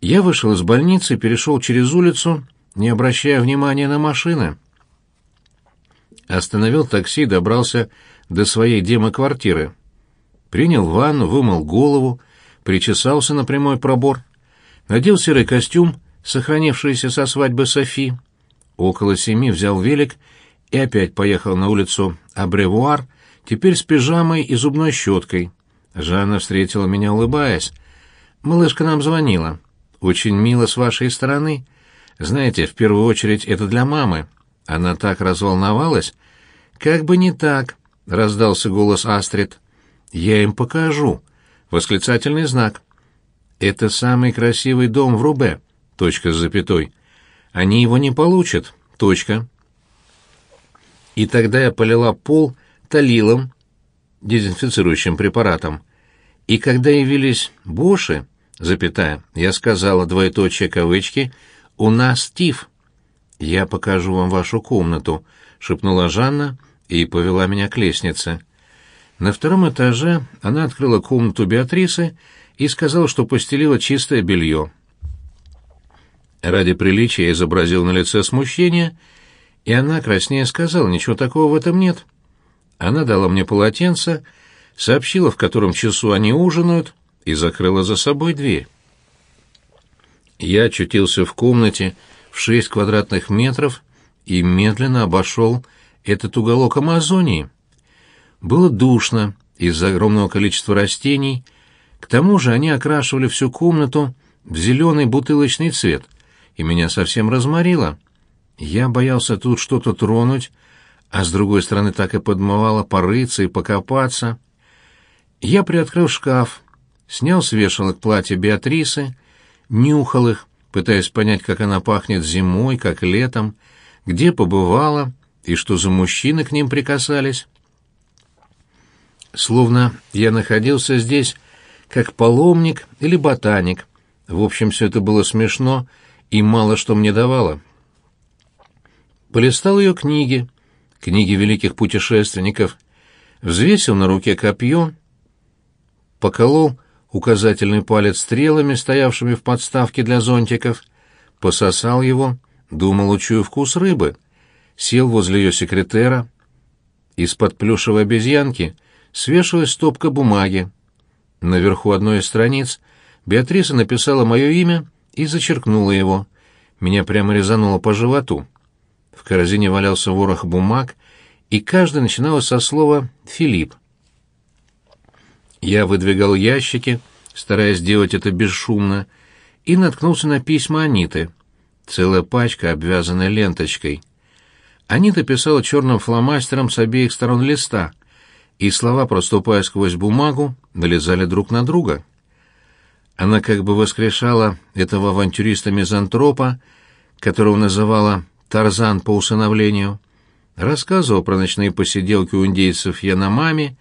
Я вышел из больницы перешел через улицу, не обращая внимания на машины. Остановил такси добрался до своей демоквартиры. Принял ванну, вымыл голову, причесался на прямой пробор, надел серый костюм, сохранившийся со свадьбы Софи. Около семи взял велик и опять поехал на улицу Абревуар, теперь с пижамой и зубной щеткой. Жанна встретила меня, улыбаясь. «Малышка нам звонила. Очень мило с вашей стороны. Знаете, в первую очередь это для мамы. Она так разволновалась. Как бы не так, раздался голос Астрид. Я им покажу. Восклицательный знак. Это самый красивый дом в Рубе. Точка с запятой. Они его не получат. Точка. И тогда я полила пол талилом, дезинфицирующим препаратом. И когда явились боши, запятая, я сказала двоеточие кавычки «У нас тиф». «Я покажу вам вашу комнату», — шепнула Жанна и повела меня к лестнице. На втором этаже она открыла комнату Беатрисы и сказала, что постелила чистое белье. Ради приличия изобразил на лице смущение, и она, краснея, сказала, ничего такого в этом нет. Она дала мне полотенце, сообщила, в котором часу они ужинают, и закрыла за собой дверь. Я очутился в комнате в шесть квадратных метров и медленно обошел этот уголок Амазонии. Было душно из-за огромного количества растений, к тому же они окрашивали всю комнату в зеленый бутылочный цвет, и меня совсем разморило. Я боялся тут что-то тронуть, а с другой стороны так и подмывало порыться и покопаться. Я приоткрыл шкаф, снял с вешалок платье Беатрисы, нюхал их, пытаясь понять, как она пахнет зимой, как летом, где побывала и что за мужчины к ним прикасались. Словно я находился здесь как паломник или ботаник. В общем, все это было смешно и мало что мне давало. Полистал ее книги, книги великих путешественников, взвесил на руке копье, поколол указательный палец стрелами, стоявшими в подставке для зонтиков, пососал его, думал, учую вкус рыбы, сел возле ее секретера. Из-под плюшевой обезьянки свешивалась стопка бумаги. Наверху одной из страниц Беатриса написала мое имя и зачеркнула его. Меня прямо резануло по животу. В корзине валялся ворох бумаг, и каждый начиналось со слова «Филипп». Я выдвигал ящики, стараясь сделать это бесшумно, и наткнулся на письма Аниты. Целая пачка, обвязанная ленточкой. Анита писала черным фломастером с обеих сторон листа, и слова, проступая сквозь бумагу, налезали друг на друга. Она как бы воскрешала этого авантюриста-мизантропа, которого называла Тарзан по усыновлению, рассказывал про ночные посиделки у индейцев Яномами,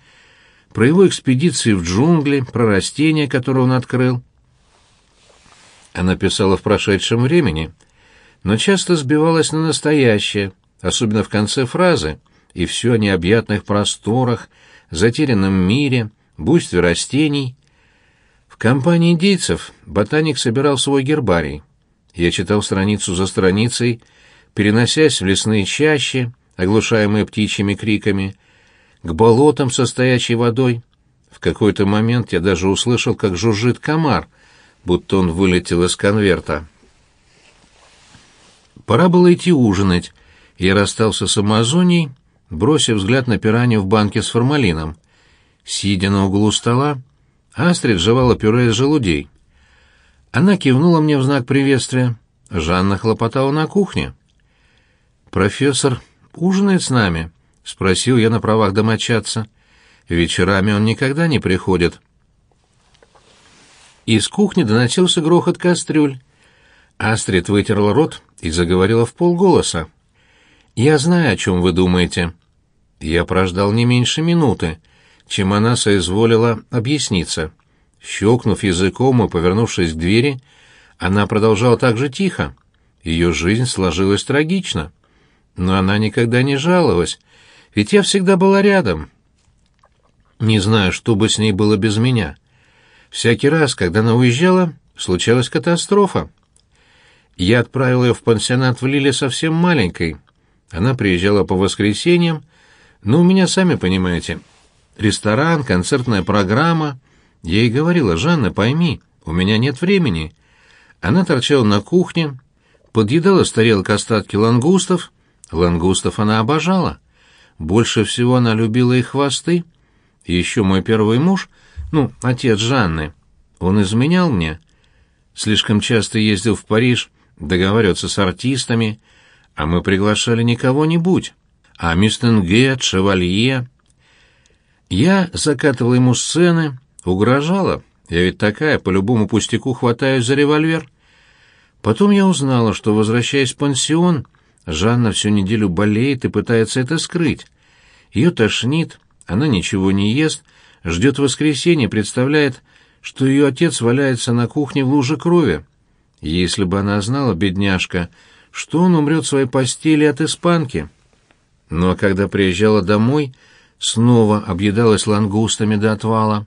про его экспедиции в джунгли, про растения, которые он открыл. Она писала в прошедшем времени, но часто сбивалась на настоящее, особенно в конце фразы, и все о необъятных просторах, затерянном мире, буйстве растений. В компании индейцев ботаник собирал свой гербарий. Я читал страницу за страницей, переносясь в лесные чащи, оглушаемые птичьими криками, к болотам со стоячей водой. В какой-то момент я даже услышал, как жужжит комар, будто он вылетел из конверта. Пора было идти ужинать. Я расстался с Амазонией, бросив взгляд на пиранью в банке с формалином. Сидя на углу стола, Астрид жевала пюре из желудей. Она кивнула мне в знак приветствия. Жанна хлопотала на кухне. «Профессор ужинает с нами?» — спросил я на правах домочадца. «Вечерами он никогда не приходит». Из кухни доносился грохот кастрюль. Астрид вытерла рот и заговорила в полголоса. «Я знаю, о чем вы думаете». Я прождал не меньше минуты, чем она соизволила объясниться. Щелкнув языком и повернувшись к двери, она продолжала так же тихо. Ее жизнь сложилась трагично. Но она никогда не жаловалась, ведь я всегда была рядом. Не знаю, что бы с ней было без меня. Всякий раз, когда она уезжала, случилась катастрофа. Я отправил ее в пансионат в Лиле совсем маленькой. Она приезжала по воскресеньям, но у меня, сами понимаете, ресторан, концертная программа. Я ей говорила, Жанна, пойми, у меня нет времени. Она торчала на кухне, подъедала с тарелок остатки лангустов. Лангустов она обожала. Больше всего она любила их хвосты. И еще мой первый муж, ну, отец Жанны, он изменял мне. Слишком часто ездил в Париж договариваться с артистами, а мы приглашали не кого-нибудь, а Мистенгет, Шевалье. Я закатывал ему сцены, угрожала. Я ведь такая, по любому пустяку хватаюсь за револьвер. Потом я узнала, что, возвращаясь в пансион, Жанна всю неделю болеет и пытается это скрыть. Ее тошнит, она ничего не ест, ждет воскресенья, представляет, что ее отец валяется на кухне в луже крови. Если бы она знала, бедняжка, что он умрет в своей постели от испанки. А когда приезжала домой, снова объедалась лангустами до отвала.